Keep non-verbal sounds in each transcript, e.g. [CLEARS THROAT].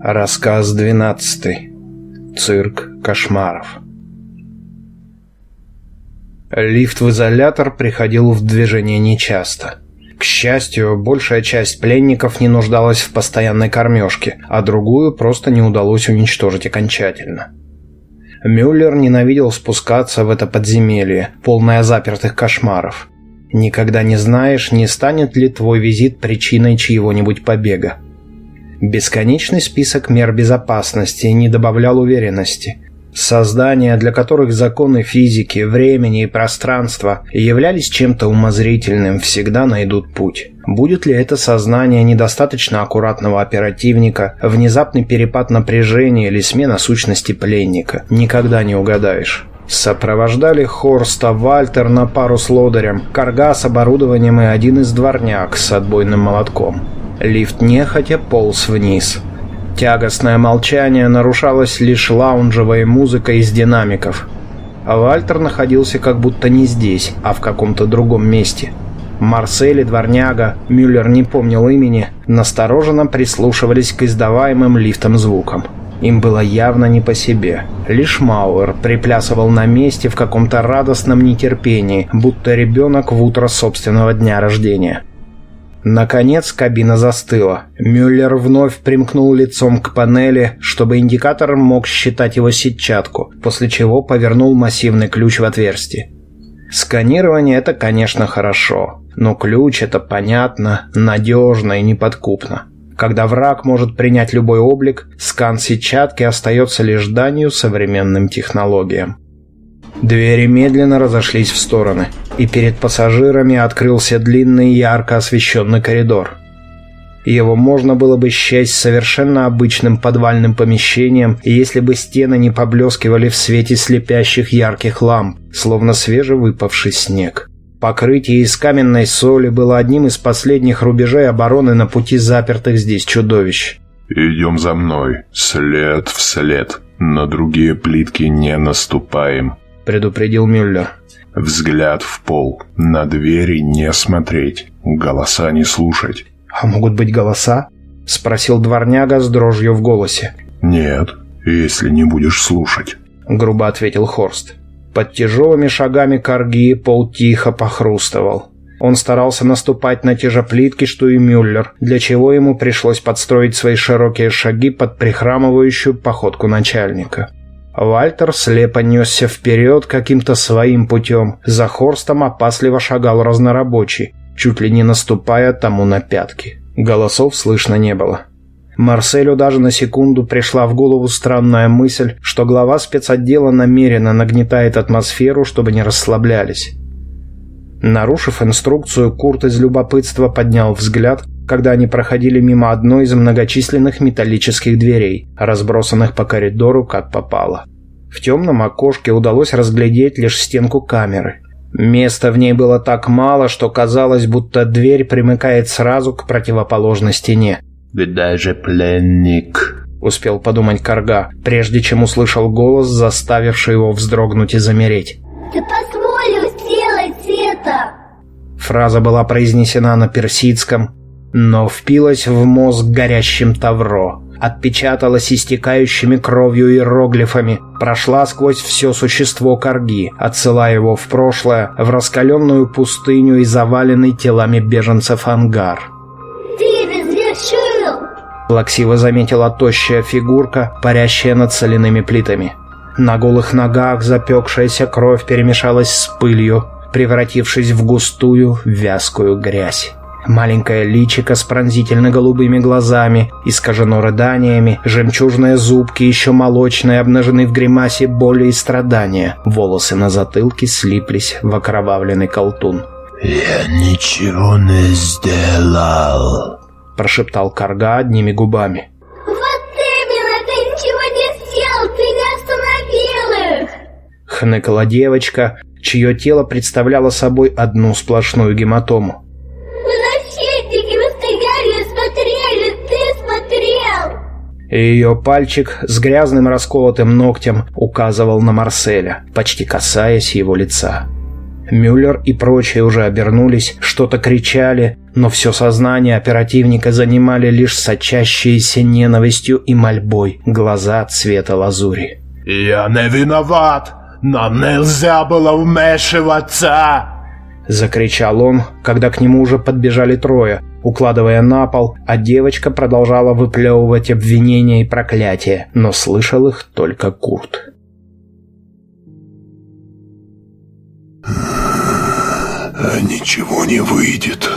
Рассказ двенадцатый. Цирк кошмаров. Лифт в изолятор приходил в движение нечасто. К счастью, большая часть пленников не нуждалась в постоянной кормежке, а другую просто не удалось уничтожить окончательно. Мюллер ненавидел спускаться в это подземелье, полное запертых кошмаров. Никогда не знаешь, не станет ли твой визит причиной чьего-нибудь побега. Бесконечный список мер безопасности не добавлял уверенности. Создания, для которых законы физики, времени и пространства являлись чем-то умозрительным, всегда найдут путь. Будет ли это сознание недостаточно аккуратного оперативника, внезапный перепад напряжения или смена сущности пленника, никогда не угадаешь. Сопровождали Хорста Вальтер на пару с лодырем, карга с оборудованием и один из дворняк с отбойным молотком. Лифт нехотя полз вниз. Тягостное молчание нарушалось лишь лаунжевой музыкой из динамиков. А Вальтер находился как будто не здесь, а в каком-то другом месте. Марсель и Дворняга, Мюллер не помнил имени, настороженно прислушивались к издаваемым лифтом звукам. Им было явно не по себе. Лишь Мауэр приплясывал на месте в каком-то радостном нетерпении, будто ребенок в утро собственного дня рождения. Наконец кабина застыла. Мюллер вновь примкнул лицом к панели, чтобы индикатор мог считать его сетчатку, после чего повернул массивный ключ в отверстие. Сканирование – это, конечно, хорошо, но ключ – это понятно, надежно и неподкупно. Когда враг может принять любой облик, скан сетчатки остается лишь данью современным технологиям. Двери медленно разошлись в стороны, и перед пассажирами открылся длинный ярко освещенный коридор. Его можно было бы счесть совершенно обычным подвальным помещением, если бы стены не поблескивали в свете слепящих ярких ламп, словно свежевыпавший снег. Покрытие из каменной соли было одним из последних рубежей обороны на пути запертых здесь чудовищ. «Идем за мной, след в след. На другие плитки не наступаем», предупредил Мюллер. Взгляд в пол. На двери не смотреть. Голоса не слушать. «А могут быть голоса?» — спросил дворняга с дрожью в голосе. «Нет, если не будешь слушать», — грубо ответил Хорст. Под тяжелыми шагами корги пол тихо похрустывал. Он старался наступать на те же плитки, что и Мюллер, для чего ему пришлось подстроить свои широкие шаги под прихрамывающую походку начальника. Вальтер слепо несся вперед каким-то своим путем. За Хорстом опасливо шагал разнорабочий, чуть ли не наступая тому на пятки. Голосов слышно не было. Марселю даже на секунду пришла в голову странная мысль, что глава спецотдела намеренно нагнетает атмосферу, чтобы не расслаблялись. Нарушив инструкцию, Курт из любопытства поднял взгляд когда они проходили мимо одной из многочисленных металлических дверей, разбросанных по коридору как попало. В темном окошке удалось разглядеть лишь стенку камеры. Места в ней было так мало, что казалось, будто дверь примыкает сразу к противоположной стене. «Где же пленник?» — успел подумать Карга, прежде чем услышал голос, заставивший его вздрогнуть и замереть. «Ты позволил сделать это!» Фраза была произнесена на персидском, но впилась в мозг горящим тавро, отпечаталась истекающими кровью иероглифами, прошла сквозь все существо корги, отсылая его в прошлое, в раскаленную пустыню и заваленный телами беженцев ангар. «Ты разрешил!» Плаксиво заметила тощая фигурка, парящая над соляными плитами. На голых ногах запекшаяся кровь перемешалась с пылью, превратившись в густую, вязкую грязь. Маленькое личико с пронзительно-голубыми глазами, искажено рыданиями, жемчужные зубки, еще молочные, обнажены в гримасе боли и страдания. Волосы на затылке слиплись в окровавленный колтун. «Я ничего не сделал», — прошептал Карга одними губами. «Вот именно, ты ничего не сделал, ты не остановил их!» Хныкала девочка, чье тело представляло собой одну сплошную гематому. Ее пальчик с грязным расколотым ногтем указывал на Марселя, почти касаясь его лица. Мюллер и прочие уже обернулись, что-то кричали, но все сознание оперативника занимали лишь сочащиеся ненавистью и мольбой глаза цвета лазури. «Я не виноват! Нам нельзя было вмешиваться!» Закричал он, когда к нему уже подбежали трое, укладывая на пол, а девочка продолжала выплевывать обвинения и проклятия, но слышал их только Курт. А ничего не выйдет.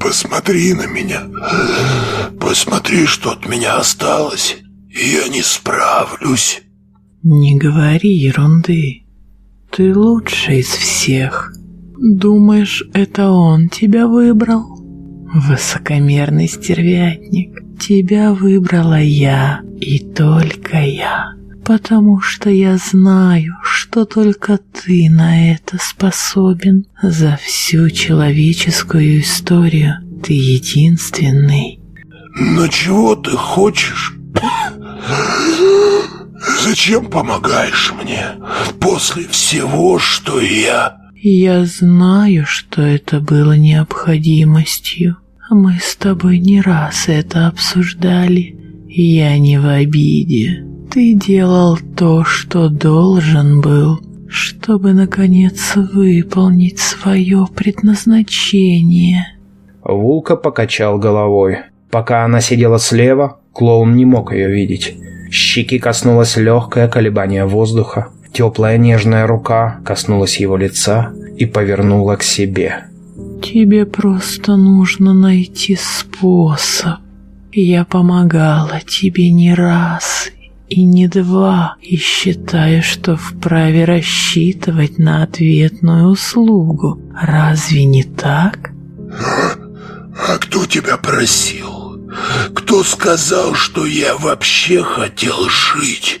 Посмотри на меня. Посмотри, что от меня осталось. Я не справлюсь. Не говори ерунды. Ты лучший из всех. Думаешь, это он тебя выбрал? Высокомерный стервятник. Тебя выбрала я и только я. Потому что я знаю, что только ты на это способен. За всю человеческую историю ты единственный. Но чего ты хочешь? Зачем помогаешь мне после всего, что я... Я знаю, что это было необходимостью. Мы с тобой не раз это обсуждали. Я не в обиде. Ты делал то, что должен был, чтобы, наконец, выполнить свое предназначение. Вулка покачал головой. Пока она сидела слева, клоун не мог ее видеть. Щеки коснулось легкое колебание воздуха. Теплая нежная рука коснулась его лица и повернула к себе. Тебе просто нужно найти способ. Я помогала тебе не раз и не два, и считаю, что вправе рассчитывать на ответную услугу. Разве не так? А кто тебя просил? Кто сказал, что я вообще хотел жить?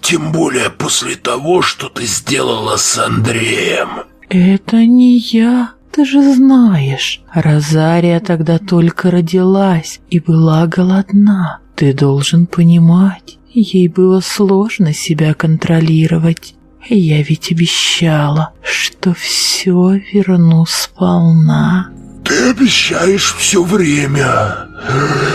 Тем более после того, что ты сделала с Андреем. Это не я. Ты же знаешь, Розария тогда только родилась и была голодна. Ты должен понимать, ей было сложно себя контролировать. Я ведь обещала, что все верну сполна. Ты обещаешь все время.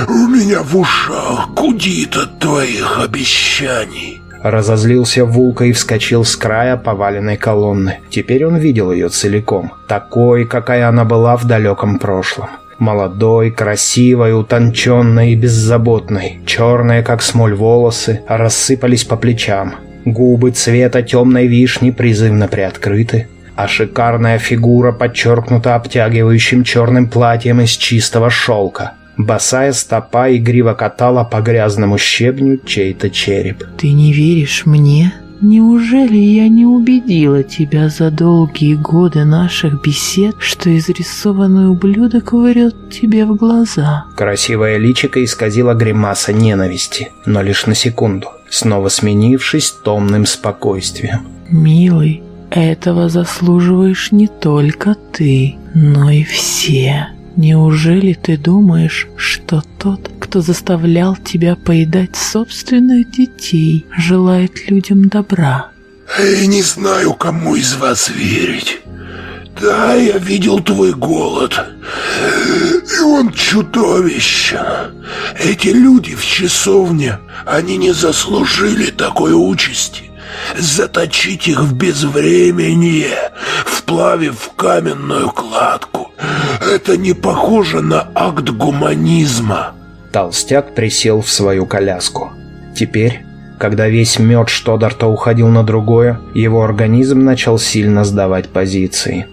У меня в ушах гудит от твоих обещаний. Разозлился Вулка и вскочил с края поваленной колонны. Теперь он видел ее целиком, такой, какая она была в далеком прошлом. Молодой, красивой, утонченной и беззаботной. Черные, как смоль, волосы рассыпались по плечам. Губы цвета темной вишни призывно приоткрыты, а шикарная фигура подчеркнута обтягивающим черным платьем из чистого шелка. Босая стопа игриво катала по грязному щебню чей-то череп. Ты не веришь мне? Неужели я не убедила тебя за долгие годы наших бесед, что изрисованный ублюдок врет тебе в глаза? Красивое личико исказило гримаса ненависти, но лишь на секунду, снова сменившись томным спокойствием. Милый, этого заслуживаешь не только ты, но и все. Неужели ты думаешь, что тот, кто заставлял тебя поедать собственных детей, желает людям добра? Я не знаю, кому из вас верить. Да, я видел твой голод. И он чудовищен. Эти люди в часовне, они не заслужили такой участи. Заточить их в безвременье, вплавив в каменную кладку. Это не похоже на акт гуманизма. Толстяк присел в свою коляску. Теперь, когда весь мед Штодарта уходил на другое, его организм начал сильно сдавать позиции.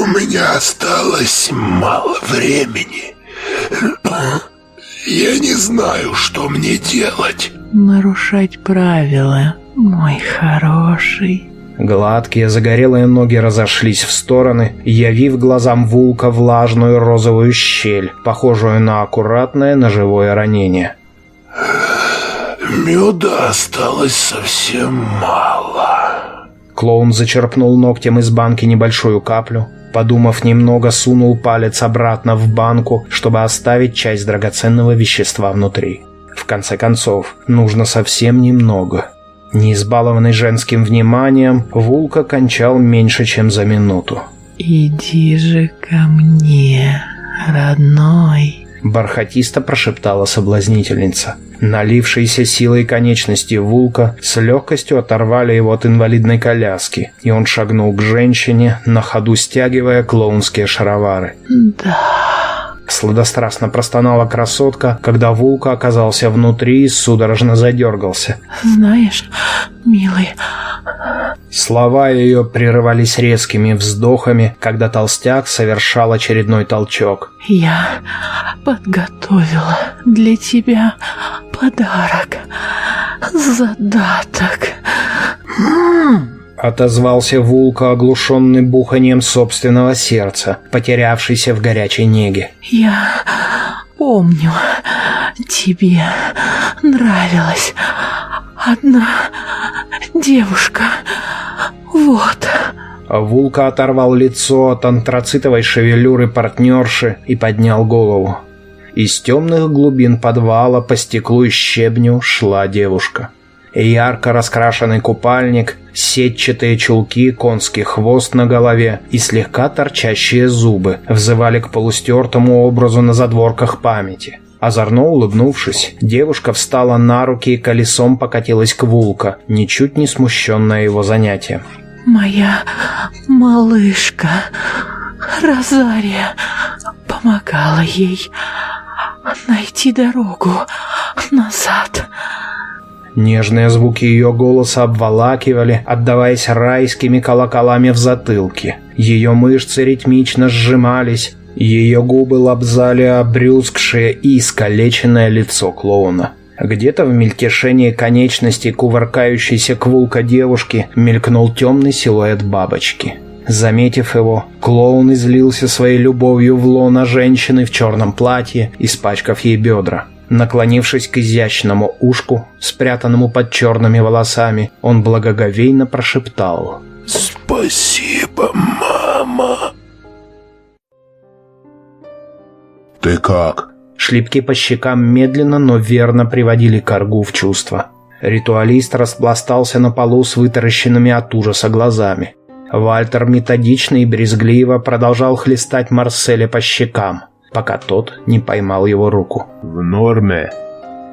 У меня осталось мало времени. Я не знаю, что мне делать. Нарушать правила, мой хороший. Гладкие загорелые ноги разошлись в стороны, явив глазам Вулка влажную розовую щель, похожую на аккуратное ножевое ранение. Меда осталось совсем мало. Клоун зачерпнул ногтем из банки небольшую каплю, подумав немного, сунул палец обратно в банку, чтобы оставить часть драгоценного вещества внутри. В конце концов, нужно совсем немного. Не избалованный женским вниманием, Вулка кончал меньше, чем за минуту. Иди же ко мне, родной. Бархатисто прошептала соблазнительница. Налившиеся силой конечности Вулка с легкостью оторвали его от инвалидной коляски, и он шагнул к женщине, на ходу стягивая клоунские шаровары. Да. Сладострастно простонала красотка, когда Вулка оказался внутри и судорожно задергался. Знаешь, милый, Слова ее прерывались резкими вздохами, когда толстяк совершал очередной толчок. я подготовила для тебя подарок. Задаток. Отозвался Вулка, оглушенный буханием собственного сердца, потерявшийся в горячей неге. Я помню, тебе нравилась одна девушка. Вот. Вулка оторвал лицо от антрацитовой шевелюры партнерши и поднял голову. Из темных глубин подвала по стеклу и щебню шла девушка. Ярко раскрашенный купальник, сетчатые чулки, конский хвост на голове и слегка торчащие зубы взывали к полустертому образу на задворках памяти. Озорно улыбнувшись, девушка встала на руки и колесом покатилась к Вулка, ничуть не смущенная его занятием. Моя малышка Розария помогала ей найти дорогу назад. Нежные звуки ее голоса обволакивали, отдаваясь райскими колоколами в затылке. Ее мышцы ритмично сжимались, ее губы лобзали обрюзгшее и искалеченное лицо клоуна. Где-то в мельтешении конечностей кувыркающейся квулка девушки мелькнул темный силуэт бабочки. Заметив его, клоун излился своей любовью в лона женщины в черном платье, испачкав ей бедра. Наклонившись к изящному ушку, спрятанному под черными волосами, он благоговейно прошептал Спасибо, мама. Ты как? Шлепки по щекам медленно, но верно приводили коргу в чувство. Ритуалист распластался на полу с вытаращенными от ужаса глазами. Вальтер методично и брезгливо продолжал хлестать Марселя по щекам, пока тот не поймал его руку. В норме.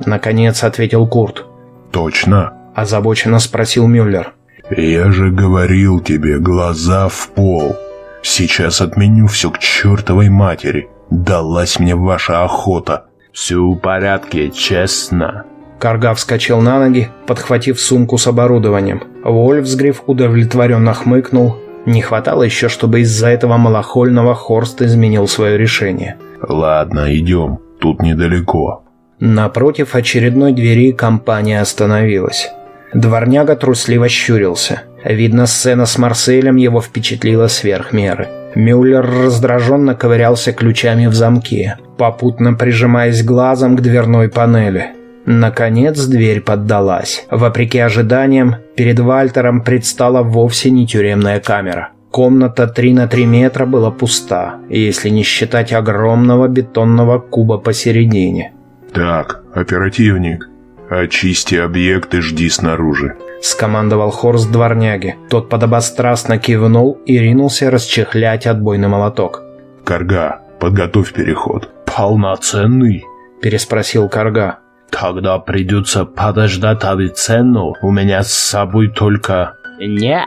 Наконец ответил Курт. Точно. Озабоченно спросил Мюллер. Я же говорил тебе, глаза в пол. Сейчас отменю все к чертовой матери. Далась мне ваша охота. Все в порядке, честно. Карга вскочил на ноги, подхватив сумку с оборудованием. Вольфсгриф удовлетворенно хмыкнул. Не хватало еще, чтобы из-за этого малохольного Хорст изменил свое решение. Ладно, идем. Тут недалеко. Напротив очередной двери компания остановилась. Дворняга трусливо щурился. Видно, сцена с Марселем его впечатлила сверх меры. Мюллер раздраженно ковырялся ключами в замке, попутно прижимаясь глазом к дверной панели. Наконец дверь поддалась. Вопреки ожиданиям, перед Вальтером предстала вовсе не тюремная камера. Комната 3 на 3 метра была пуста, если не считать огромного бетонного куба посередине. Так, оперативник, очисти объект и жди снаружи. Скомандовал Хорст дворняги. Тот подобострастно кивнул и ринулся расчехлять отбойный молоток. Карга, подготовь переход. Полноценный? Переспросил Карга. Тогда придется подождать Авиценну. У меня с собой только... Не,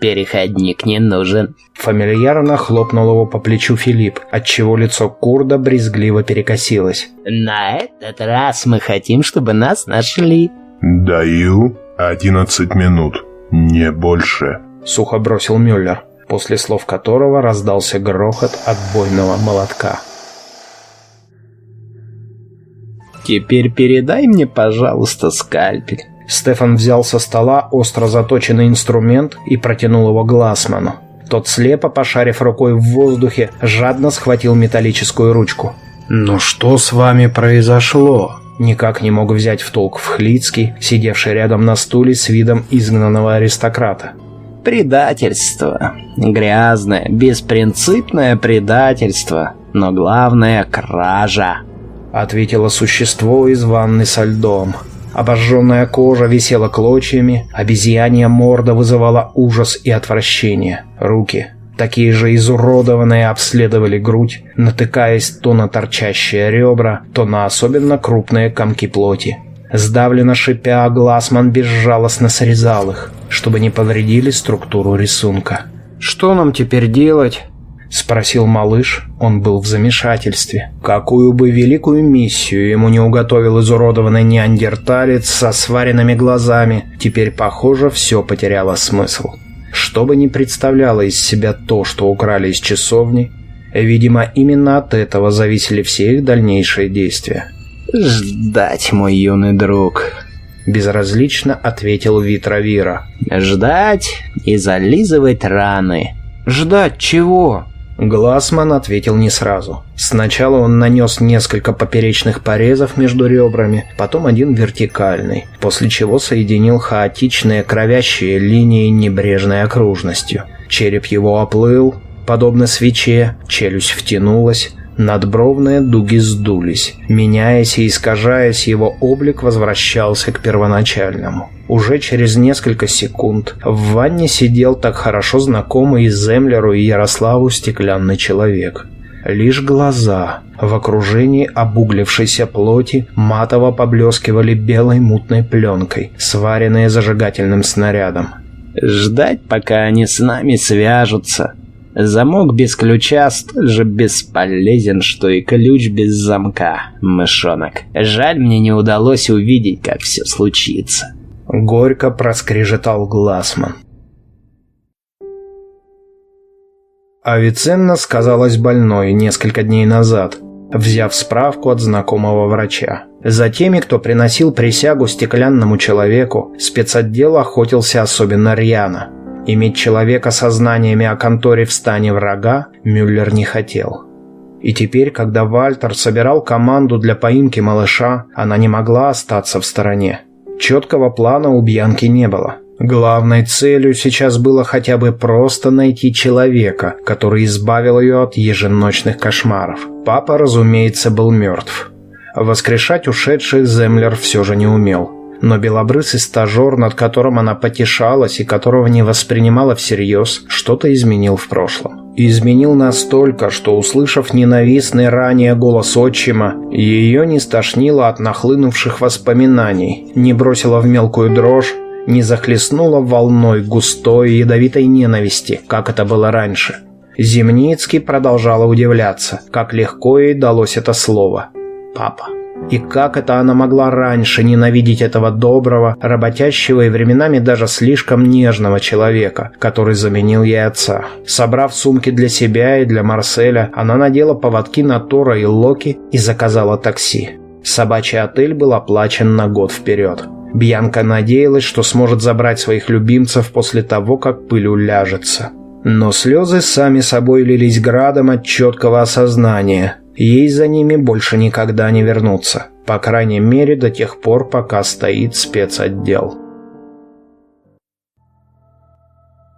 переходник не нужен. Фамильярно хлопнул его по плечу Филипп, отчего лицо Курда брезгливо перекосилось. На этот раз мы хотим, чтобы нас нашли. Даю 11 минут, не больше. Сухо бросил Мюллер, после слов которого раздался грохот отбойного молотка. Теперь передай мне, пожалуйста, скальпель. Стефан взял со стола остро заточенный инструмент и протянул его Глассману. Тот слепо, пошарив рукой в воздухе, жадно схватил металлическую ручку. «Ну что с вами произошло?» Никак не мог взять в толк Вхлицкий, сидевший рядом на стуле с видом изгнанного аристократа. Предательство. Грязное, беспринципное предательство. Но главное — кража. Ответило существо из ванны со льдом. Обожженная кожа висела клочьями, обезьянья морда вызывала ужас и отвращение. Руки, Такие же изуродованные обследовали грудь, натыкаясь то на торчащие ребра, то на особенно крупные комки плоти. Сдавленно шипя, Глассман безжалостно срезал их, чтобы не повредили структуру рисунка. «Что нам теперь делать?» — спросил малыш. Он был в замешательстве. Какую бы великую миссию ему не уготовил изуродованный неандерталец со сваренными глазами, теперь, похоже, все потеряло смысл. Что бы ни представляло из себя то, что украли из часовни, видимо, именно от этого зависели все их дальнейшие действия. «Ждать, мой юный друг», — безразлично ответил Витровира. «Ждать и зализывать раны». «Ждать чего?» Глассман ответил не сразу. Сначала он нанес несколько поперечных порезов между ребрами, потом один вертикальный, после чего соединил хаотичные кровящие линии небрежной окружностью. Череп его оплыл, подобно свече, челюсть втянулась, Надбровные дуги сдулись. Меняясь и искажаясь, его облик возвращался к первоначальному. Уже через несколько секунд в ванне сидел так хорошо знакомый и Землеру, и Ярославу стеклянный человек. Лишь глаза в окружении обуглившейся плоти матово поблескивали белой мутной пленкой, сваренные зажигательным снарядом. «Ждать, пока они с нами свяжутся», Замок без ключа столь же бесполезен, что и ключ без замка, мышонок. Жаль, мне не удалось увидеть, как все случится. Горько проскрежетал Глассман. Авиценна сказалась больной несколько дней назад, взяв справку от знакомого врача. За теми, кто приносил присягу стеклянному человеку, спецотдел охотился особенно рьяно – Иметь человека со знаниями о конторе в стане врага Мюллер не хотел. И теперь, когда Вальтер собирал команду для поимки малыша, она не могла остаться в стороне. Четкого плана у Бьянки не было. Главной целью сейчас было хотя бы просто найти человека, который избавил ее от еженочных кошмаров. Папа, разумеется, был мертв. Воскрешать ушедших Землер все же не умел но белобрысый стажер, над которым она потешалась и которого не воспринимала всерьез, что-то изменил в прошлом. Изменил настолько, что, услышав ненавистный ранее голос отчима, ее не стошнило от нахлынувших воспоминаний, не бросила в мелкую дрожь, не захлестнула волной густой ядовитой ненависти, как это было раньше. Земницкий продолжала удивляться, как легко ей далось это слово «папа». И как это она могла раньше ненавидеть этого доброго, работящего и временами даже слишком нежного человека, который заменил ей отца. Собрав сумки для себя и для Марселя, она надела поводки на Тора и Локи и заказала такси. Собачий отель был оплачен на год вперед. Бьянка надеялась, что сможет забрать своих любимцев после того, как пыль уляжется. Но слезы сами собой лились градом от четкого осознания. Ей за ними больше никогда не вернуться. По крайней мере, до тех пор, пока стоит спецотдел.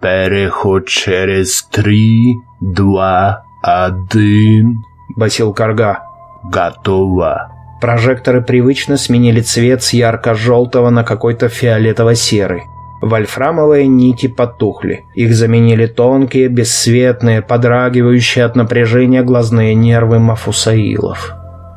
«Переход через три, два, один», — басил Карга. «Готово». Прожекторы привычно сменили цвет с ярко-желтого на какой-то фиолетово-серый. Вольфрамовые нити потухли. Их заменили тонкие, бесцветные, подрагивающие от напряжения глазные нервы мафусаилов.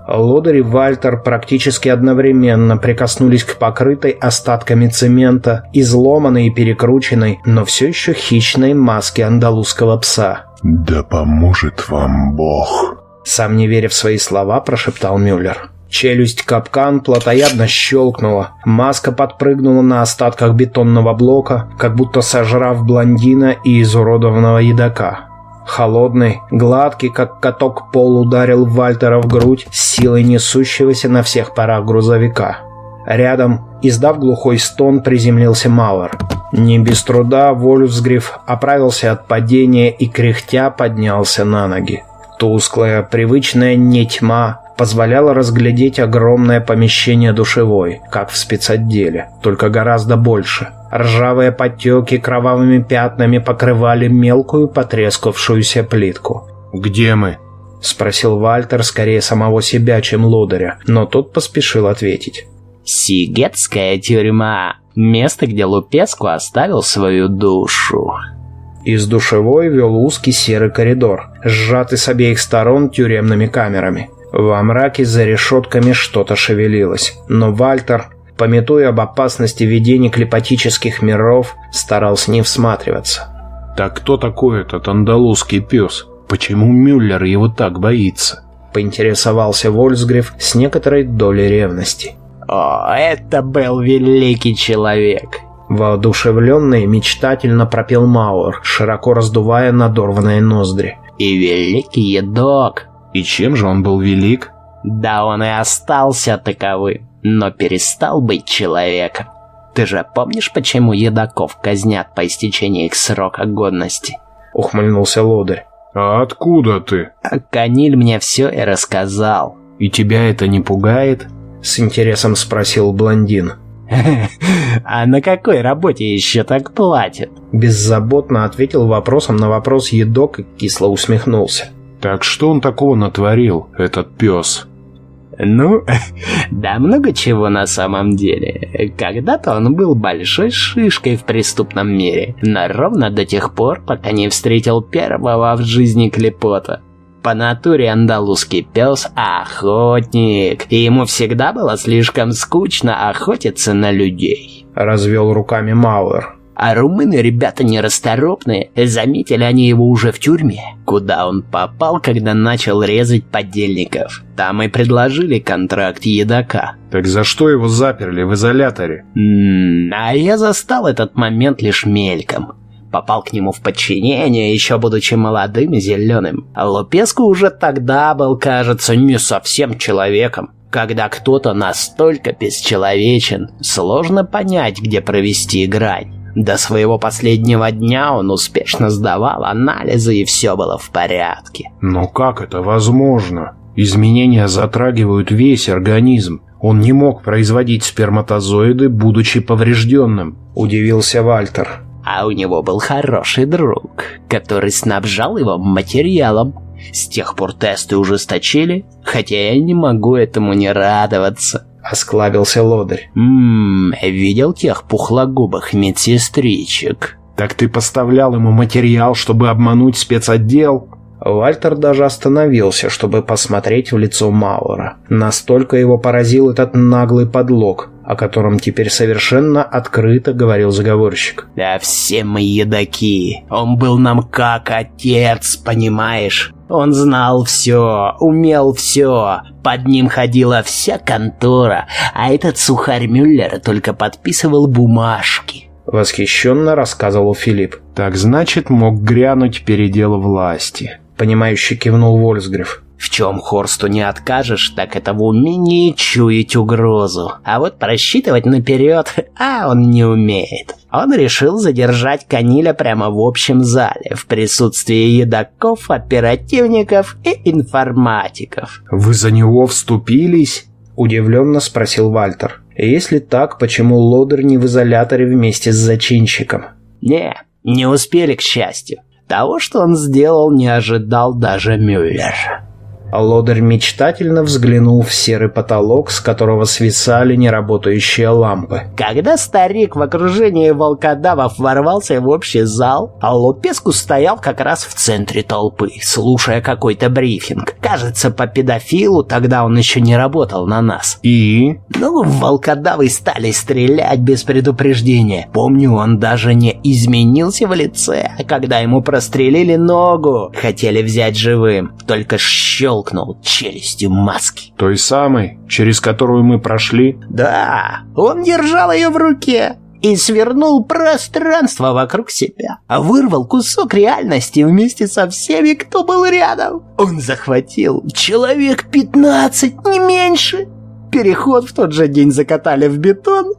Лодырь и Вальтер практически одновременно прикоснулись к покрытой остатками цемента, изломанной и перекрученной, но все еще хищной маске андалузского пса. «Да поможет вам Бог!» Сам не веря в свои слова, прошептал Мюллер. Челюсть капкан плотоядно щелкнула. Маска подпрыгнула на остатках бетонного блока, как будто сожрав блондина и изуродованного едока. Холодный, гладкий, как каток пол ударил Вальтера в грудь силой несущегося на всех парах грузовика. Рядом, издав глухой стон, приземлился Мауэр. Не без труда Вольфсгриф оправился от падения и кряхтя поднялся на ноги. Тусклая, привычная не тьма позволяла разглядеть огромное помещение душевой, как в спецотделе, только гораздо больше. Ржавые подтеки кровавыми пятнами покрывали мелкую потрескавшуюся плитку. «Где мы?» — спросил Вальтер скорее самого себя, чем лодыря, но тот поспешил ответить. «Сигетская тюрьма. Место, где Лупеску оставил свою душу». Из душевой вел узкий серый коридор, сжатый с обеих сторон тюремными камерами. Во мраке за решетками что-то шевелилось, но Вальтер, пометуя об опасности видений клепатических миров, старался не всматриваться. Так кто такой этот андалузский пес? Почему Мюллер его так боится? Поинтересовался Вольсгриф с некоторой долей ревности. О, это был великий человек. Воодушевленно и мечтательно пропел Мауэр, широко раздувая надорванные ноздри. И великий едок. И чем же он был велик? Да он и остался таковым, но перестал быть человеком. Ты же помнишь, почему едоков казнят по истечении их срока годности? Ухмыльнулся лодырь. А откуда ты? А Каниль мне все и рассказал. И тебя это не пугает? С интересом спросил блондин. [LAUGHS] А на какой работе еще так платят? Беззаботно ответил вопросом на вопрос едок и кисло усмехнулся. Так что он такого натворил, этот пес? Ну, [LAUGHS] да много чего на самом деле. Когда-то он был большой шишкой в преступном мире, но ровно до тех пор, пока не встретил первого в жизни клепота. По натуре андалузский пес – охотник, и ему всегда было слишком скучно охотиться на людей. Развел руками Мауэр. А румыны ребята нерасторопные, заметили они его уже в тюрьме, куда он попал, когда начал резать подельников. Там и предложили контракт едока. Так за что его заперли в изоляторе? М а я застал этот момент лишь мельком. Попал к нему в подчинение, еще будучи молодым и зеленым. А Лупеску уже тогда был, кажется, не совсем человеком. Когда кто-то настолько бесчеловечен, сложно понять, где провести грань. До своего последнего дня он успешно сдавал анализы, и все было в порядке. Но как это возможно? Изменения затрагивают весь организм. Он не мог производить сперматозоиды, будучи поврежденным. Удивился Вальтер. А у него был хороший друг, который снабжал его материалом. С тех пор тесты ужесточили, хотя я не могу этому не радоваться. Осклабился лодырь. Ммм, видел тех пухлогубых медсестричек? Так ты поставлял ему материал, чтобы обмануть спецотдел? Вальтер даже остановился, чтобы посмотреть в лицо Мауэра. Настолько его поразил этот наглый подлог, о котором теперь совершенно открыто говорил заговорщик. Да все мы едоки. Он был нам как отец, понимаешь? Он знал все, умел все. Под ним ходила вся контора, а этот сухарь Мюллер только подписывал бумажки. Восхищенно рассказывал Филипп. Так значит, мог грянуть передел власти. Понимающе кивнул Вольсгриф. В чем Хорсту не откажешь, так это в умении чуять угрозу. А вот просчитывать наперед, [LAUGHS] а он не умеет. Он решил задержать Каниля прямо в общем зале, в присутствии едоков, оперативников и информатиков. Вы за него вступились? Удивленно спросил Вальтер. Если так, почему Лодер не в изоляторе вместе с зачинщиком? Не, не успели, к счастью. Того, что он сделал, не ожидал даже Мюллер. Лодер мечтательно взглянул в серый потолок, с которого свисали неработающие лампы. Когда старик в окружении волкодавов ворвался в общий зал, а Лупеску стоял как раз в центре толпы, слушая какой-то брифинг. Кажется, по педофилу тогда он еще не работал на нас. И? Ну, волкодавы стали стрелять без предупреждения. Помню, он даже не изменился в лице, когда ему прострелили ногу. Хотели взять живым, только щелкнул челюстью маски. Той самой, через которую мы прошли? Да, он держал ее в руке и свернул пространство вокруг себя, а вырвал кусок реальности вместе со всеми, кто был рядом. Он захватил человек 15, не меньше. Переход в тот же день закатали в бетон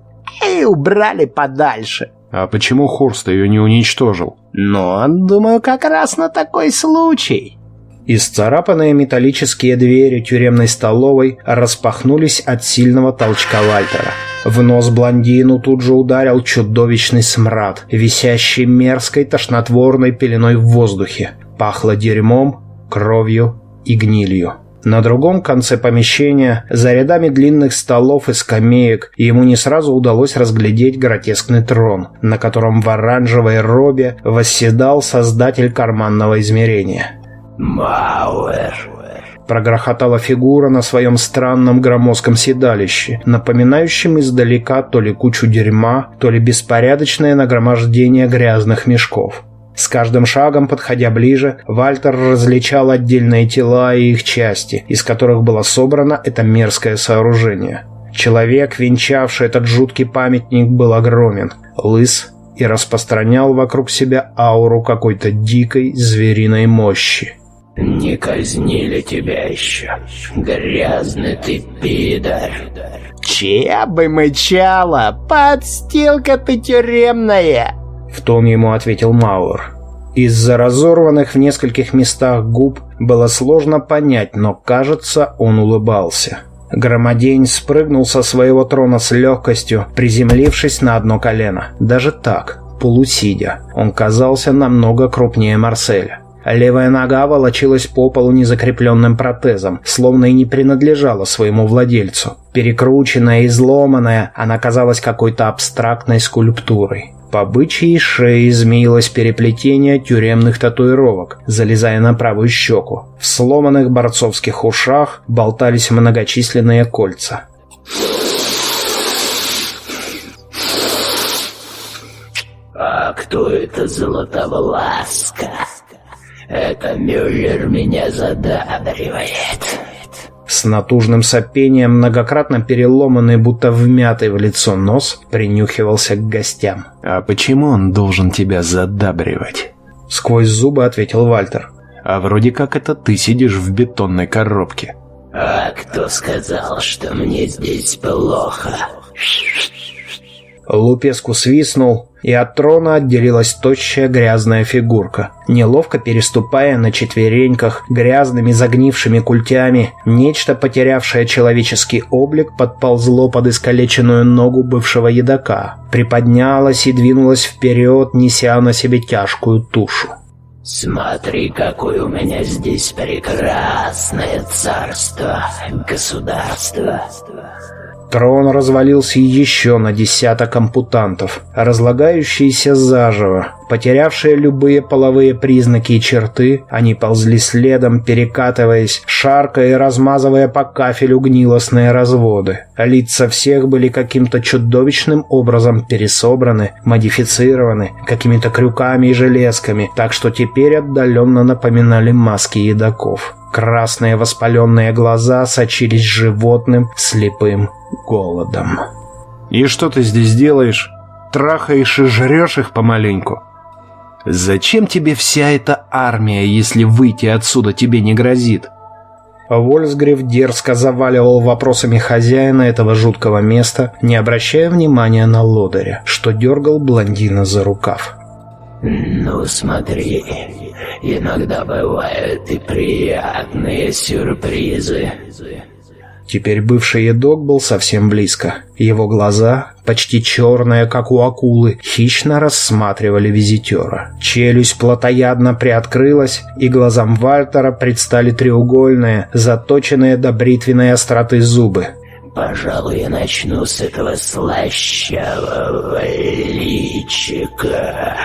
и убрали подальше. А почему Хорст ее не уничтожил? Но, думаю, как раз на такой случай. Исцарапанные металлические двери тюремной столовой распахнулись от сильного толчка Вальтера. В нос блондину тут же ударил чудовищный смрад, висящий мерзкой тошнотворной пеленой в воздухе. Пахло дерьмом, кровью и гнилью. На другом конце помещения, за рядами длинных столов и скамеек, ему не сразу удалось разглядеть гротескный трон, на котором в оранжевой робе восседал создатель карманного измерения. «Мауэр!» Прогрохотала фигура на своем странном громоздком седалище, напоминающем издалека то ли кучу дерьма, то ли беспорядочное нагромождение грязных мешков. С каждым шагом, подходя ближе, Вальтер различал отдельные тела и их части, из которых было собрано это мерзкое сооружение. Человек, венчавший этот жуткий памятник, был огромен, лыс и распространял вокруг себя ауру какой-то дикой звериной мощи. «Не казнили тебя еще, грязный ты пидор!» «Чья бы мычала, подстилка ты тюремная!» В тон ему ответил Мауэр. Из-за разорванных в нескольких местах губ было сложно понять, но, кажется, он улыбался. Громадень спрыгнул со своего трона с легкостью, приземлившись на одно колено. Даже так, полусидя, он казался намного крупнее Марселя. Левая нога волочилась по полу незакрепленным протезом, словно и не принадлежала своему владельцу. Перекрученная и изломанная, она казалась какой-то абстрактной скульптурой. По бычьей шее измеилось переплетение тюремных татуировок, залезая на правую щеку. В сломанных борцовских ушах болтались многочисленные кольца. «А кто это Золотовласка?» Это Мюллер меня задабривает. С натужным сопением, многократно переломанный, будто вмятый в лицо нос, принюхивался к гостям. «А почему он должен тебя задабривать?» Сквозь зубы ответил Вальтер. «А вроде как это ты сидишь в бетонной коробке». «А кто сказал, что мне здесь плохо?» Лупеску свистнул, и от трона отделилась тощая грязная фигурка. Неловко переступая на четвереньках, грязными загнившими культями, нечто, потерявшее человеческий облик, подползло под искалеченную ногу бывшего едока, приподнялось и двинулось вперед, неся на себе тяжкую тушу. «Смотри, какое у меня здесь прекрасное царство, государство!» Трон развалился еще на десяток ампутантов, разлагающиеся заживо, потерявшие любые половые признаки и черты, они ползли следом, перекатываясь, шаркая и размазывая по кафелю гнилостные разводы. Лица всех были каким-то чудовищным образом пересобраны, модифицированы, какими-то крюками и железками, так что теперь отдаленно напоминали маски едоков. Красные воспаленные глаза сочились животным, слепым голодом. «И что ты здесь делаешь? Трахаешь и жрешь их помаленьку?» «Зачем тебе вся эта армия, если выйти отсюда тебе не грозит?» Вольсгрив дерзко заваливал вопросами хозяина этого жуткого места, не обращая внимания на лодыря, что дергал блондина за рукав. «Ну смотри, иногда бывают и приятные сюрпризы». Теперь бывший едок был совсем близко. Его глаза, почти черные, как у акулы, хищно рассматривали визитера. Челюсть плотоядно приоткрылась, и глазам Вальтера предстали треугольные, заточенные до бритвенной остроты зубы. «Пожалуй, я начну с этого слащавого личика».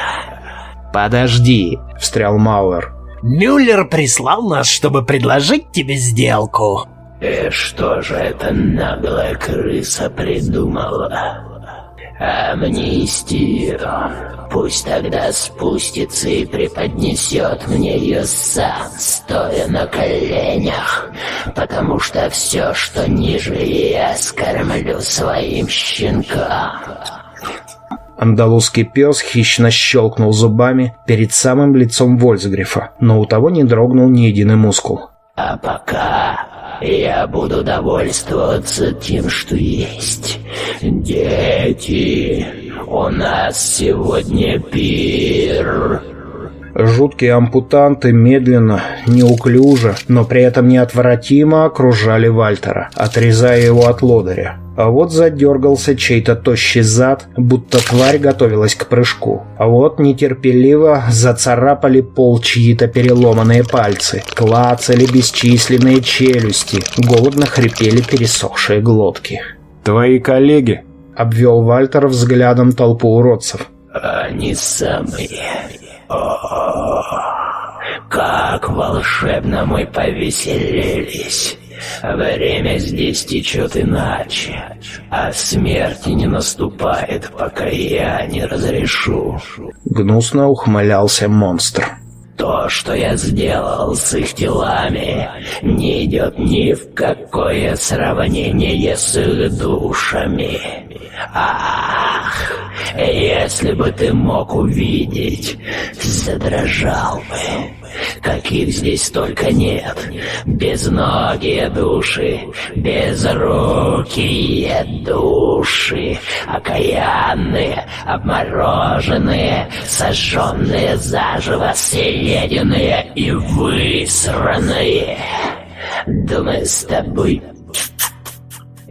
«Подожди», — встрял Мауэр. «Мюллер прислал нас, чтобы предложить тебе сделку». И что же эта наглая крыса придумала? Амнистию. Пусть тогда спустится и преподнесет мне ее сам, стоя на коленях, потому что все, что ниже, я скормлю своим щенкам. Андалузский пес хищно щелкнул зубами перед самым лицом Вольсгрифа, но у того не дрогнул ни единый мускул. А пока я буду довольствоваться тем, что есть. Дети, у нас сегодня пир. Жуткие ампутанты медленно, неуклюже, но при этом неотвратимо окружали Вальтера, отрезая его от лодыря. А вот задергался чей-то тощий зад, будто тварь готовилась к прыжку. А вот нетерпеливо зацарапали пол чьи-то переломанные пальцы, клацали бесчисленные челюсти, голодно хрипели пересохшие глотки. «Твои коллеги?» — обвел Вальтер взглядом толпу уродцев. Они самые. О, как волшебно мы повеселились. Время здесь течет иначе, а смерти не наступает, пока я не разрешу. Гнусно ухмылялся монстр. То, что я сделал с их телами, не идет ни в какое сравнение с их душами. Ах, если бы ты мог увидеть, задрожал бы. Каких здесь только нет. Безногие души, безрукие души, окаянные, обмороженные, сожженные заживо, съеденные и высранные. Думаю, с тобой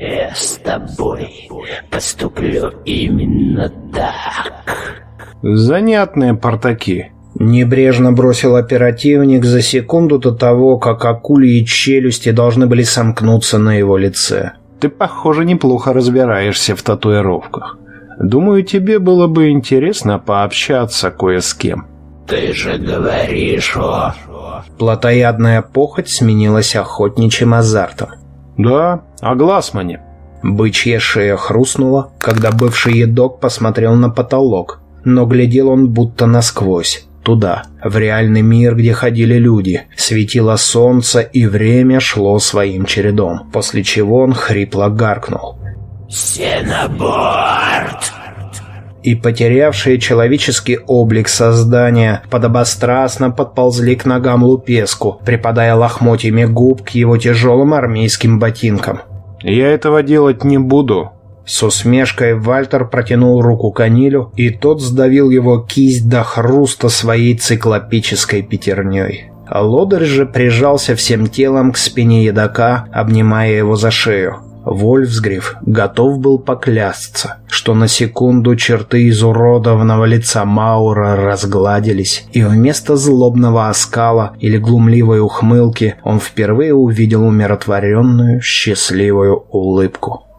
я с тобой поступлю именно так. Занятные портаки. Небрежно бросил оперативник за секунду до того, как акульи челюсти должны были сомкнуться на его лице. Ты, похоже, неплохо разбираешься в татуировках. Думаю, тебе было бы интересно пообщаться кое с кем. Ты же говоришь о... Плотоядная похоть сменилась охотничьим азартом. Да, о Глассмане. Бычья шея хрустнула, когда бывший едок посмотрел на потолок, но глядел он будто насквозь, туда, в реальный мир, где ходили люди. Светило солнце, и время шло своим чередом, после чего он хрипло гаркнул. «Все на борт!» и потерявшие человеческий облик создания подобострастно подползли к ногам Лупеску, припадая лохмотьями губ к его тяжелым армейским ботинкам. «Я этого делать не буду». С усмешкой Вальтер протянул руку Канилю, и тот сдавил его кисть до хруста своей циклопической пятерней. Лодырь же прижался всем телом к спине едока, обнимая его за шею. Вольфсгриф готов был поклясться, что на секунду черты изуродованного лица Маура разгладились, и вместо злобного оскала или глумливой ухмылки он впервые увидел умиротворенную, счастливую улыбку.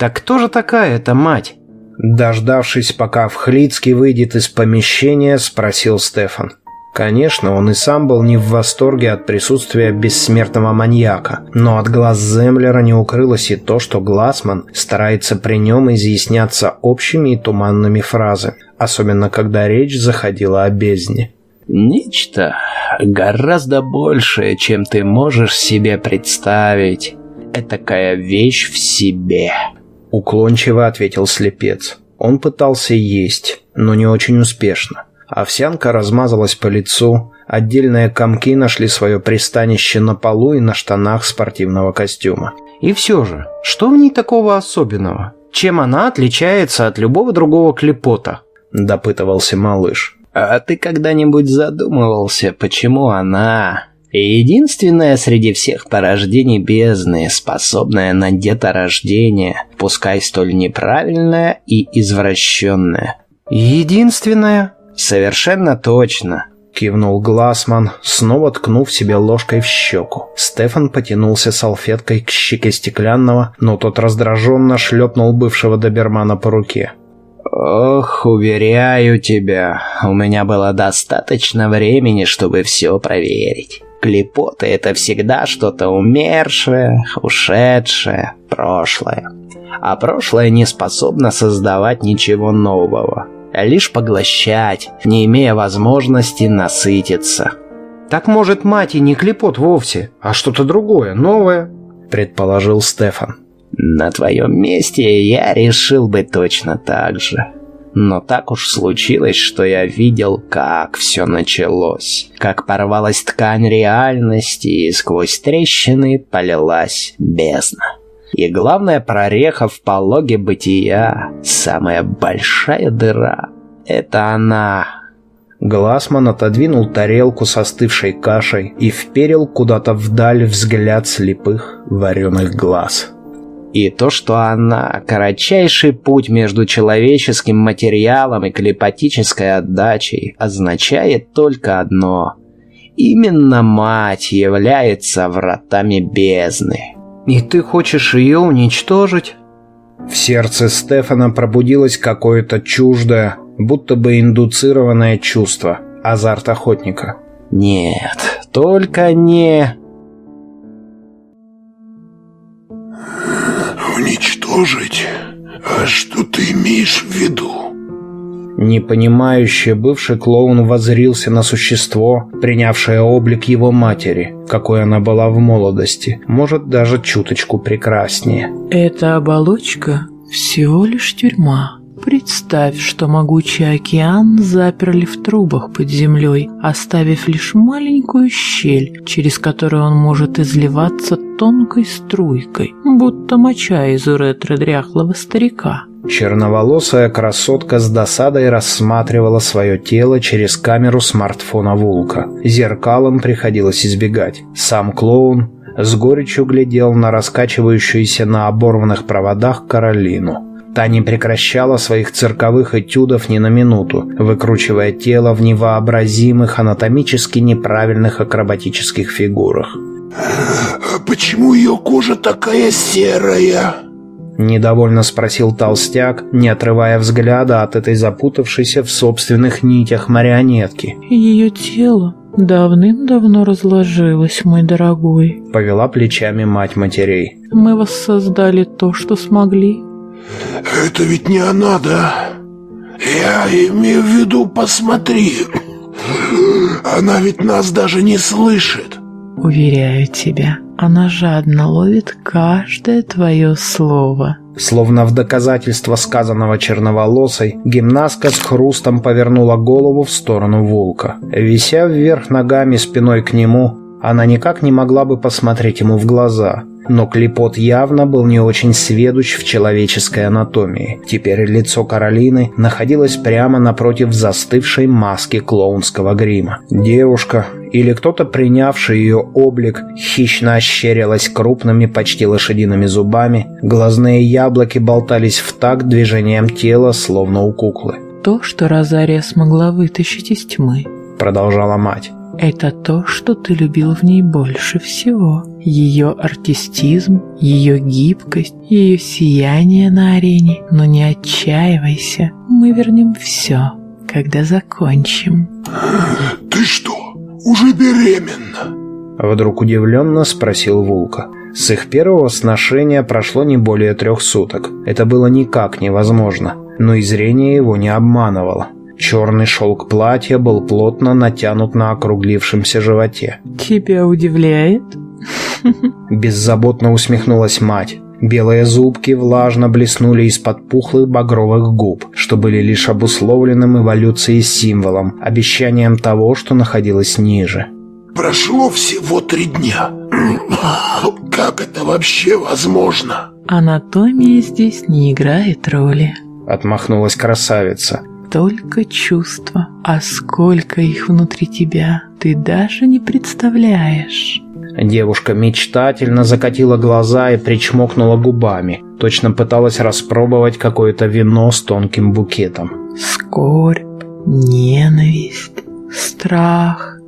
«Так кто же такая эта мать?» Дождавшись, пока Вхлицкий выйдет из помещения, спросил Стефан. Конечно, он и сам был не в восторге от присутствия бессмертного маньяка, но от глаз Землера не укрылось и то, что Глассман старается при нем изъясняться общими и туманными фразами, особенно когда речь заходила о бездне. «Нечто гораздо большее, чем ты можешь себе представить. Этакая вещь в себе», — уклончиво ответил слепец. Он пытался есть, но не очень успешно. Овсянка размазалась по лицу, отдельные комки нашли свое пристанище на полу и на штанах спортивного костюма. И все же, что в ней такого особенного? Чем она отличается от любого другого клепота? Допытывался малыш. А ты когда-нибудь задумывался, почему она единственная среди всех порождений бездны, способная на деторождение, пускай столь неправильное и извращенное? Единственная? «Совершенно точно», — кивнул Глассман, снова ткнув себе ложкой в щеку. Стефан потянулся салфеткой к щеке стеклянного, но тот раздраженно шлепнул бывшего добермана по руке. «Ох, уверяю тебя, у меня было достаточно времени, чтобы все проверить. Клепоты — это всегда что-то умершее, ушедшее, прошлое. А прошлое не способно создавать ничего нового лишь поглощать, не имея возможности насытиться. «Так, может, мать и не клепот вовсе, а что-то другое, новое?» — предположил Стефан. «На твоем месте я решил бы точно так же. Но так уж случилось, что я видел, как все началось. Как порвалась ткань реальности, и сквозь трещины полилась бездна. И главная прореха в пологе бытия, самая большая дыра, это она, Глазман отодвинул тарелку с остывшей кашей и вперил куда-то вдаль взгляд слепых вареных глаз. И то, что она — кратчайший путь между человеческим материалом и клепатической отдачей, означает только одно. Именно мать является вратами бездны. «И ты хочешь ее уничтожить?» В сердце Стефана пробудилось какое-то чуждое, будто бы индуцированное чувство, азарт охотника. Нет, только не... Уничтожить? А что ты имеешь в виду? Непонимающе бывший клоун возрился на существо, принявшее облик его матери, какой она была в молодости, может даже чуточку прекраснее. Эта оболочка всего лишь тюрьма. Представь, что могучий океан заперли в трубах под землей, оставив лишь маленькую щель, через которую он может изливаться тонкой струйкой, будто моча из уретры дряхлого старика. Черноволосая красотка с досадой рассматривала свое тело через камеру смартфона Вулка. Зеркалом приходилось избегать. Сам клоун с горечью глядел на раскачивающуюся на оборванных проводах Каролину. Та не прекращала своих цирковых этюдов ни на минуту, выкручивая тело в невообразимых анатомически неправильных акробатических фигурах. Почему ее кожа такая серая? Недовольно спросил толстяк, не отрывая взгляда от этой запутавшейся в собственных нитях марионетки. Ее тело давным-давно разложилось, мой дорогой. Повела плечами мать матерей. Мы воссоздали то, что смогли. Это ведь не она, да? Я имею в виду, посмотри. Она ведь нас даже не слышит. Уверяю тебя, она жадно ловит каждое твое слово. Словно в доказательство сказанного черноволосой, гимнастка с хрустом повернула голову в сторону волка. Вися вверх ногами спиной к нему, она никак не могла бы посмотреть ему в глаза. Но Клепот явно был не очень сведущ в человеческой анатомии. Теперь лицо Каролины находилось прямо напротив застывшей маски клоунского грима. Девушка, или кто-то принявший ее облик, хищно ощерилась крупными, почти лошадиными зубами, глазные яблоки болтались в такт движением тела, словно у куклы. То, что Розария смогла вытащить из тьмы, продолжала мать. Это то, что ты любил в ней больше всего. Ее артистизм, ее гибкость, ее сияние на арене. Но не отчаивайся, мы вернем все, когда закончим. [GASPS] Ты что, уже беременна? Вдруг удивленно спросил Вулка. С их первого сношения прошло не более трех суток. Это было никак невозможно, но и зрение его не обманывало. Черный шелк платья был плотно натянут на округлившемся животе. «Тебя удивляет?» Беззаботно усмехнулась мать. Белые зубки влажно блеснули из-под пухлых багровых губ, что были лишь обусловленным эволюцией символом, обещанием того, что находилось ниже. Прошло всего три дня. [CLEARS THROAT] Как это вообще возможно? Анатомия здесь не играет роли. Отмахнулась красавица только чувства, а сколько их внутри тебя, ты даже не представляешь. Девушка мечтательно закатила глаза и причмокнула губами. Точно пыталась распробовать какое-то вино с тонким букетом. Скорбь, ненависть, страх,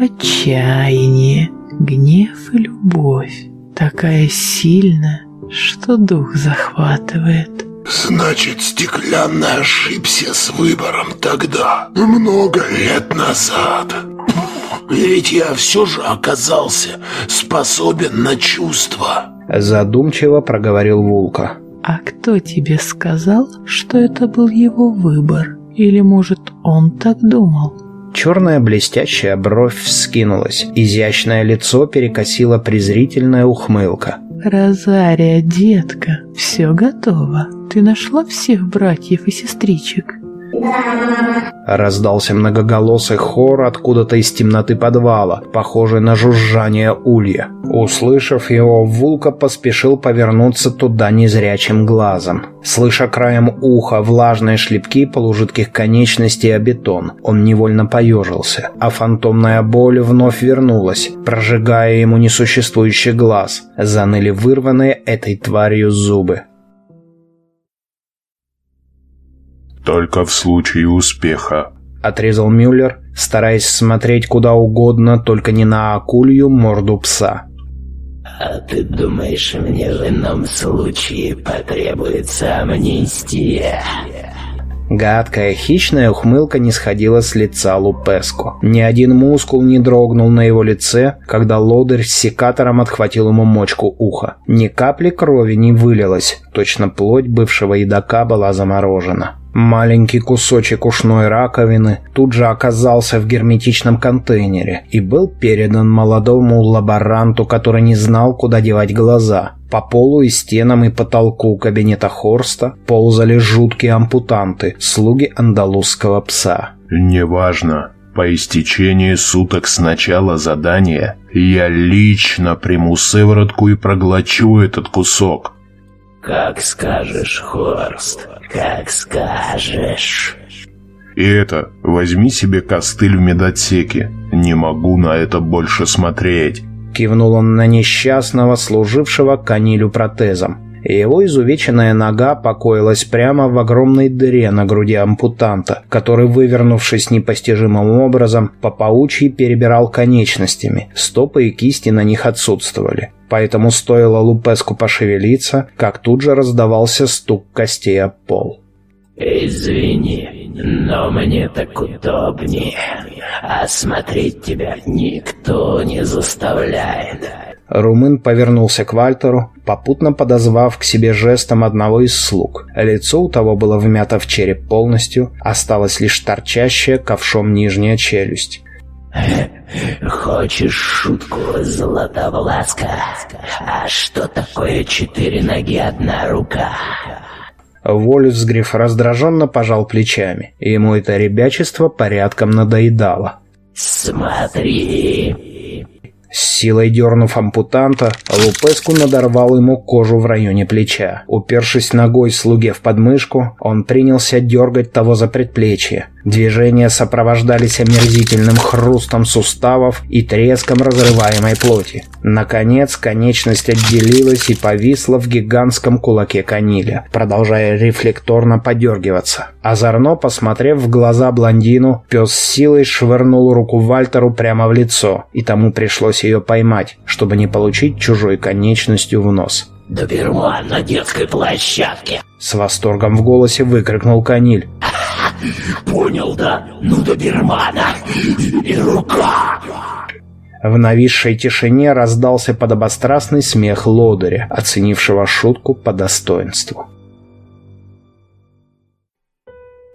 отчаяние, гнев и любовь. Такая сильная, что дух захватывает. Значит, Стеклянный ошибся с выбором тогда, много лет назад. Ведь я все же оказался способен на чувства. Задумчиво проговорил Вулка. А кто тебе сказал, что это был его выбор? Или, может, он так думал? Черная блестящая бровь вскинулась, изящное лицо перекосила презрительная ухмылка. «Розария, детка, все готово. Ты нашла всех братьев и сестричек?» Раздался многоголосый хор откуда-то из темноты подвала, похожий на жужжание улья. Услышав его, Вулка поспешил повернуться туда незрячим глазом. Слыша краем уха влажные шлепки полужидких конечностей о бетон, он невольно поежился, а фантомная боль вновь вернулась, прожигая ему несуществующий глаз. Заныли вырванные этой тварью зубы. Только в случае успеха. Отрезал Мюллер, стараясь смотреть куда угодно, только не на акулью морду пса. А ты думаешь, мне в ином случае потребуется амнистия? Гадкая хищная ухмылка не сходила с лица Лупеску. Ни один мускул не дрогнул на его лице, когда лодырь с секатором отхватил ему мочку уха. Ни капли крови не вылилось, точно плоть бывшего едока была заморожена. Маленький кусочек ушной раковины тут же оказался в герметичном контейнере и был передан молодому лаборанту, который не знал, куда девать глаза. По полу и стенам и потолку кабинета Хорста ползали жуткие ампутанты, слуги андалузского пса. Неважно. По истечении суток с начала задания я лично приму сыворотку и проглочу этот кусок. Как скажешь, Хорст, как скажешь. И это, возьми себе костыль в медотсеке. Не могу на это больше смотреть. Кивнул он на несчастного, служившего канилю протезом. Его изувеченная нога покоилась прямо в огромной дыре на груди ампутанта, который, вывернувшись непостижимым образом, по паучьи перебирал конечностями. Стопы и кисти на них отсутствовали. Поэтому стоило Лупеску пошевелиться, как тут же раздавался стук костей об пол. Извини, но мне так удобнее. А смотреть тебя никто не заставляет. Румын повернулся к Вальтеру, попутно подозвав к себе жестом одного из слуг. Лицо у того было вмято в череп полностью, осталась лишь торчащая ковшом нижняя челюсть. Хочешь шутку, Златовласка? А что такое четыре ноги, одна рука? Вольфсгриф раздраженно пожал плечами. Ему это ребячество порядком надоедало. Смотри, с силой дернув ампутанта, Лупеску надорвал ему кожу в районе плеча. Упершись ногой слуге в подмышку, он принялся дергать того за предплечье. Движения сопровождались омерзительным хрустом суставов и треском разрываемой плоти. Наконец, конечность отделилась и повисла в гигантском кулаке каниля, продолжая рефлекторно подергиваться. Озорно посмотрев в глаза блондину, пес силой швырнул руку Вальтеру прямо в лицо, и тому пришлось ее поймать, чтобы не получить чужой конечностью в нос. «Доберман на детской площадке!» С восторгом в голосе выкрикнул Каниль. «Понял, да? Ну, добермана! И рука!» В нависшей тишине раздался подобострастный смех лодыря, оценившего шутку по достоинству.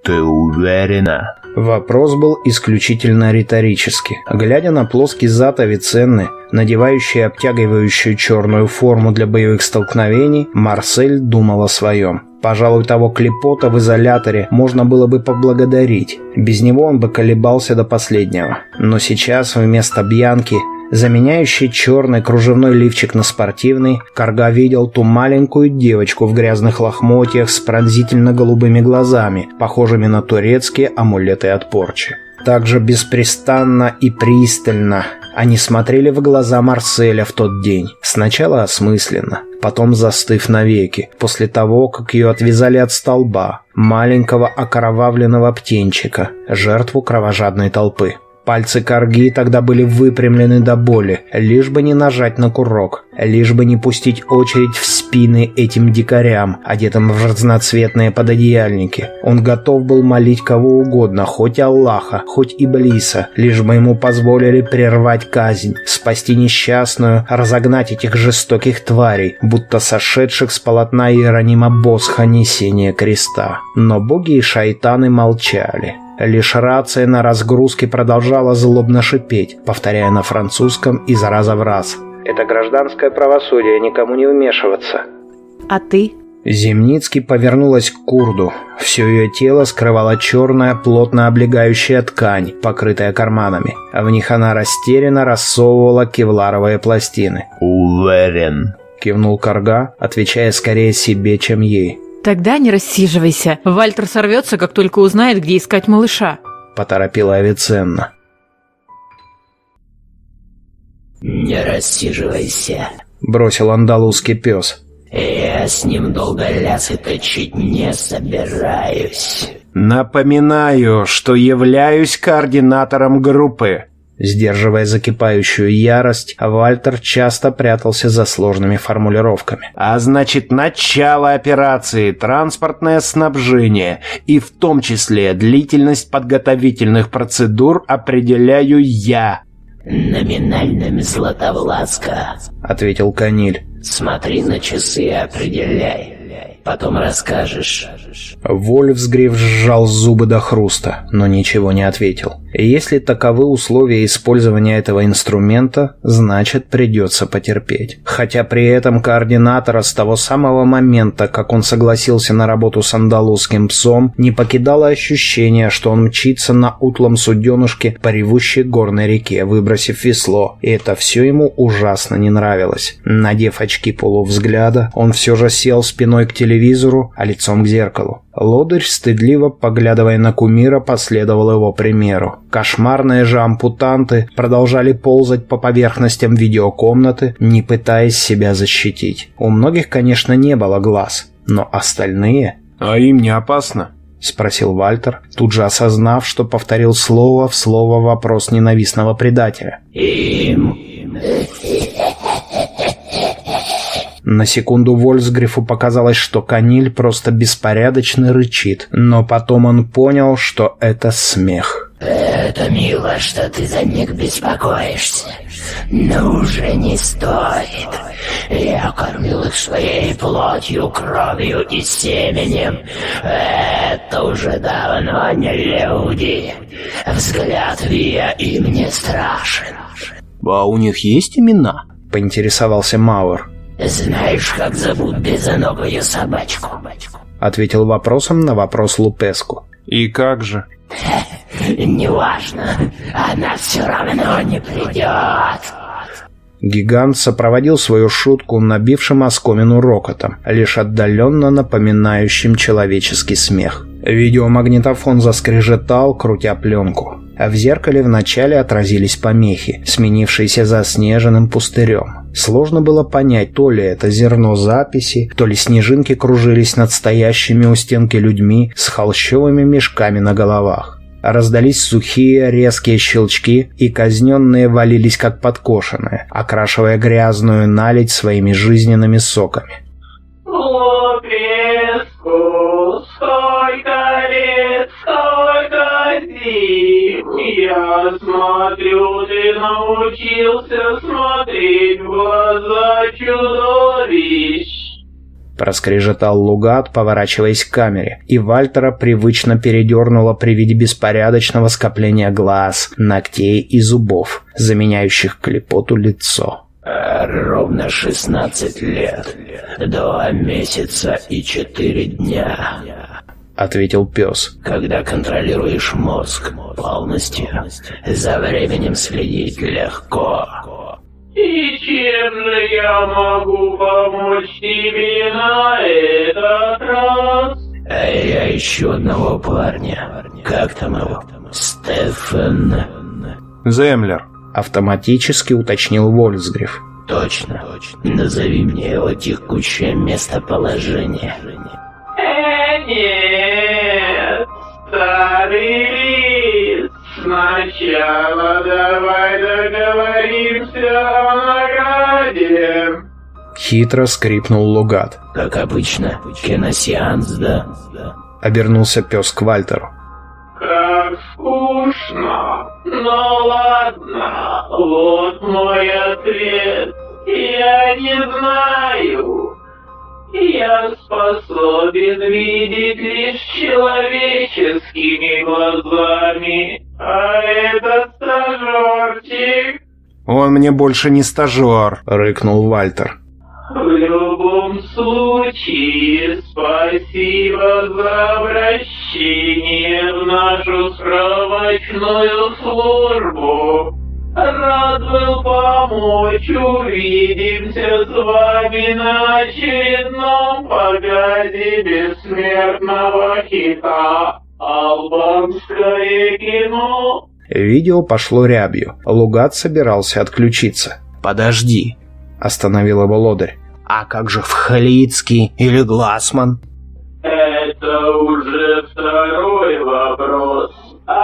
Ты уверена? Вопрос был исключительно риторический. Глядя на плоский зад Авиценны, надевающий обтягивающую черную форму для боевых столкновений, Марсель думал о своем. Пожалуй, того клепота в изоляторе можно было бы поблагодарить. Без него он бы колебался до последнего. Но сейчас вместо Бьянки Заменяющий черный кружевной лифчик на спортивный, Карга видел ту маленькую девочку в грязных лохмотьях с пронзительно-голубыми глазами, похожими на турецкие амулеты от порчи. Также беспрестанно и пристально они смотрели в глаза Марселя в тот день. Сначала осмысленно, потом застыв навеки, после того, как ее отвязали от столба, маленького окровавленного птенчика, жертву кровожадной толпы. Пальцы корги тогда были выпрямлены до боли, лишь бы не нажать на курок, лишь бы не пустить очередь в спины этим дикарям, одетым в разноцветные пододеяльники. Он готов был молить кого угодно, хоть Аллаха, хоть Иблиса, лишь бы ему позволили прервать казнь, спасти несчастную, разогнать этих жестоких тварей, будто сошедших с полотна Иеронима Босха несения креста. Но боги и шайтаны молчали. Лишь рация на разгрузке продолжала злобно шипеть, повторяя на французском из раза в раз. «Это гражданское правосудие, никому не вмешиваться». «А ты?» Земницкий повернулась к Курду. Все ее тело скрывала черная, плотно облегающая ткань, покрытая карманами. А в них она растерянно рассовывала кевларовые пластины. Уверен. Кивнул Карга, отвечая скорее себе, чем ей. Тогда не рассиживайся. Вальтер сорвется, как только узнает, где искать малыша. Поторопила Авиценна. Не рассиживайся. Бросил андалузский пес. Я с ним долго лясы точить не собираюсь. Напоминаю, что являюсь координатором группы. Сдерживая закипающую ярость, Вальтер часто прятался за сложными формулировками. А значит, начало операции, транспортное снабжение и в том числе длительность подготовительных процедур определяю я. Номинальными Златовласка, ответил Каниль. Смотри на часы и определяй. Потом расскажешь. Вольфсгриф сжал зубы до хруста, но ничего не ответил. Если таковы условия использования этого инструмента, значит придется потерпеть. Хотя при этом координатора с того самого момента, как он согласился на работу с андалузским псом, не покидало ощущение, что он мчится на утлом суденушке по ревущей горной реке, выбросив весло, и это все ему ужасно не нравилось. Надев очки полувзгляда, он все же сел спиной к телевизору, а лицом к зеркалу. Лодырь, стыдливо поглядывая на кумира, последовал его примеру. Кошмарные же ампутанты продолжали ползать по поверхностям видеокомнаты, не пытаясь себя защитить. У многих, конечно, не было глаз, но остальные... «А им не опасно?» — спросил Вальтер, тут же осознав, что повторил слово в слово вопрос ненавистного предателя. Им... На секунду Вольсгрифу показалось, что Каниль просто беспорядочно рычит, но потом он понял, что это смех. Это мило, что ты за них беспокоишься, но уже не стоит. Я кормил их своей плотью, кровью и семенем. Это уже давно не люди. Взгляд Вия им не страшен. А у них есть имена? Поинтересовался Мауэр. Знаешь, как зовут безногую собачку? Ответил вопросом на вопрос Лупеску. И как же? [LAUGHS] Неважно, она все равно не придет. Гигант сопроводил свою шутку набившим оскомину рокотом, лишь отдаленно напоминающим человеческий смех. Видеомагнитофон заскрежетал, крутя пленку. А в зеркале вначале отразились помехи, сменившиеся заснеженным пустырем. Сложно было понять, то ли это зерно записи, то ли снежинки кружились над стоящими у стенки людьми с холщовыми мешками на головах. Раздались сухие, резкие щелчки, и казненные валились как подкошенные, окрашивая грязную наледь своими жизненными соками. Я смотрю, ты научился смотреть в глаза чудовищ. Проскрежетал Лугат, поворачиваясь к камере, и Вальтера привычно передернуло при виде беспорядочного скопления глаз, ногтей и зубов, заменяющих клепоту лицо. Ровно шестнадцать лет. Два месяца и четыре дня. Ответил пес. Когда контролируешь мозг полностью, за временем следить легко. И чем же я могу помочь тебе на этот раз? А я ищу одного парня. Как там его? Стефан. Землер. Автоматически уточнил Вольсгриф. Точно. Назови мне его текущее местоположение. Э, нет, старый лис. Сначала давай договоримся о награде. Хитро скрипнул Лугат. Как обычно, киносеанс, да? Обернулся пес к Вальтеру. Как скучно. Ну ладно, вот мой ответ. Я не знаю. Я способен видеть лишь человеческими глазами. А этот стажерчик Он мне больше не стажер, рыкнул Вальтер. в любом случае, спасибо за обращение в нашу справочную службу. Рад был помочь, увидимся с вами на очередном показе бессмертного хита «Албанское кино». Видео пошло рябью. Лугат собирался отключиться. «Подожди», — остановил его лодырь. «А как же Вхалицкий или Глассман?» «Это уже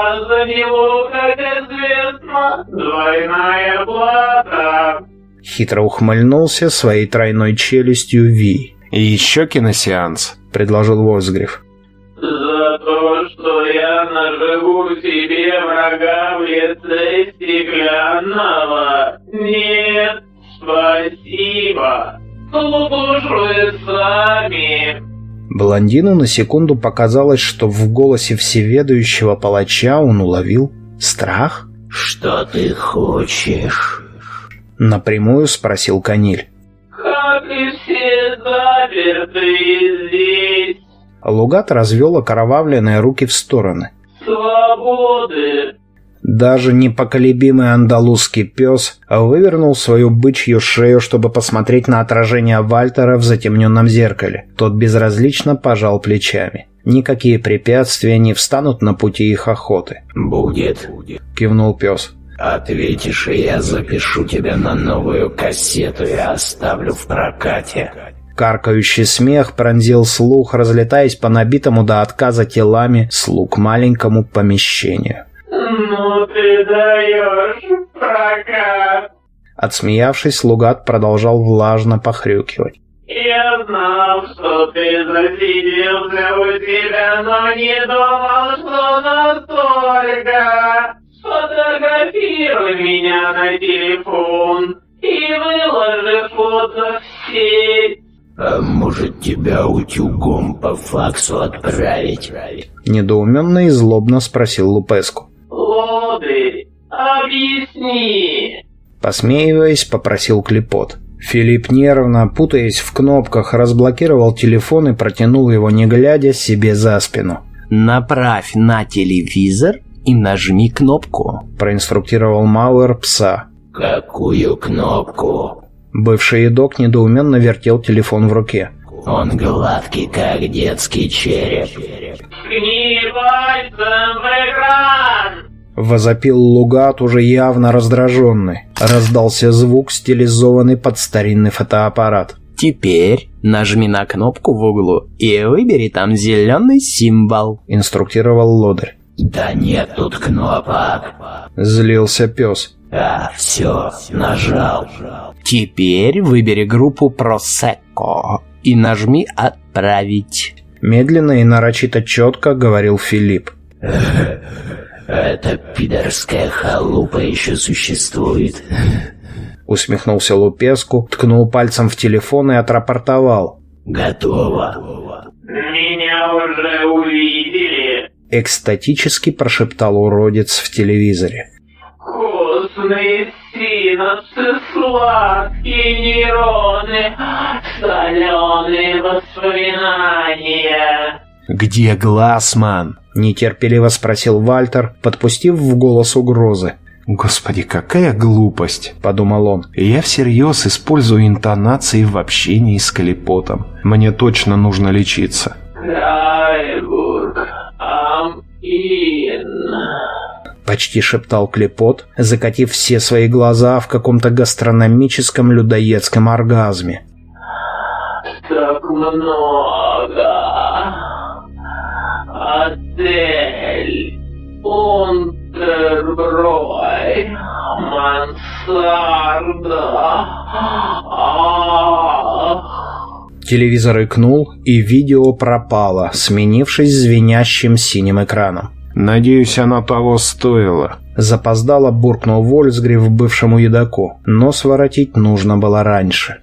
а за него, как известно, двойная плата». Хитро ухмыльнулся своей тройной челюстью Ви. «И еще киносеанс», — предложил Возгрев. «За то, что я наживу себе врага в лице стеклянного? Нет, спасибо. Вы сами». Блондину на секунду показалось, что в голосе всеведающего палача он уловил страх. «Что ты хочешь?» Напрямую спросил Каниль. «Как и все заперты здесь, Лугат развел окровавленные руки в стороны. свободы». Даже непоколебимый андалузский пес вывернул свою бычью шею, чтобы посмотреть на отражение Вальтера в затемненном зеркале. Тот безразлично пожал плечами. Никакие препятствия не встанут на пути их охоты. «Будет», — кивнул пес. «Ответишь, и я запишу тебя на новую кассету и оставлю в прокате». Каркающий смех пронзил слух, разлетаясь по набитому до отказа телами слуг маленькому помещению. «Ну ты даешь, прокат!» Отсмеявшись, Лугат продолжал влажно похрюкивать. Я знал, что ты засиделся у тебя, но не думал, что настолько. Сфотографируй меня на телефон и выложи фото в сеть. «А может, тебя утюгом по факсу отправить?» Недоуменно и злобно спросил Лупеску. Лодырь, объясни. Посмеиваясь, попросил Клепот. Филипп нервно, путаясь в кнопках, разблокировал телефон и протянул его, не глядя, себе за спину. «Направь на телевизор и нажми кнопку», — проинструктировал Мауэр пса. «Какую кнопку?» Бывший едок недоуменно вертел телефон в руке. «Он гладкий, как детский череп». Ткни пальцем в экран. Возопил Лугат, уже явно раздраженный. Раздался звук, стилизованный под старинный фотоаппарат. «Теперь нажми на кнопку в углу и выбери там зеленый символ», — инструктировал лодырь. «Да нет тут кнопок». Злился пес. «А, все, нажал». «Теперь выбери группу Prosecco и нажми «Отправить». Медленно и нарочито четко говорил Филипп. «Эта пидорская халупа еще существует». Усмехнулся Лупеску, ткнул пальцем в телефон и отрапортовал. «Готово». Меня уже увидели. Экстатически прошептал уродец в телевизоре. Вкусные синапсы, сладкие нейроны, соленые воспоминания. «Где Глассман?» — нетерпеливо спросил Вальтер, подпустив в голос угрозы. «Господи, какая глупость!» — подумал он. «Я всерьез использую интонации в общении с Калипотом. Мне точно нужно лечиться». Райбург, ам ин. Почти шептал Клепот, закатив все свои глаза в каком-то гастрономическом людоедском оргазме. Так много. Отель. Унтерброй. Мансарда. Ах. Телевизор икнул, и видео пропало, сменившись звенящим синим экраном. «Надеюсь, она того стоила». Запоздало буркнул Вольсгрив бывшему едоку, но своротить нужно было раньше.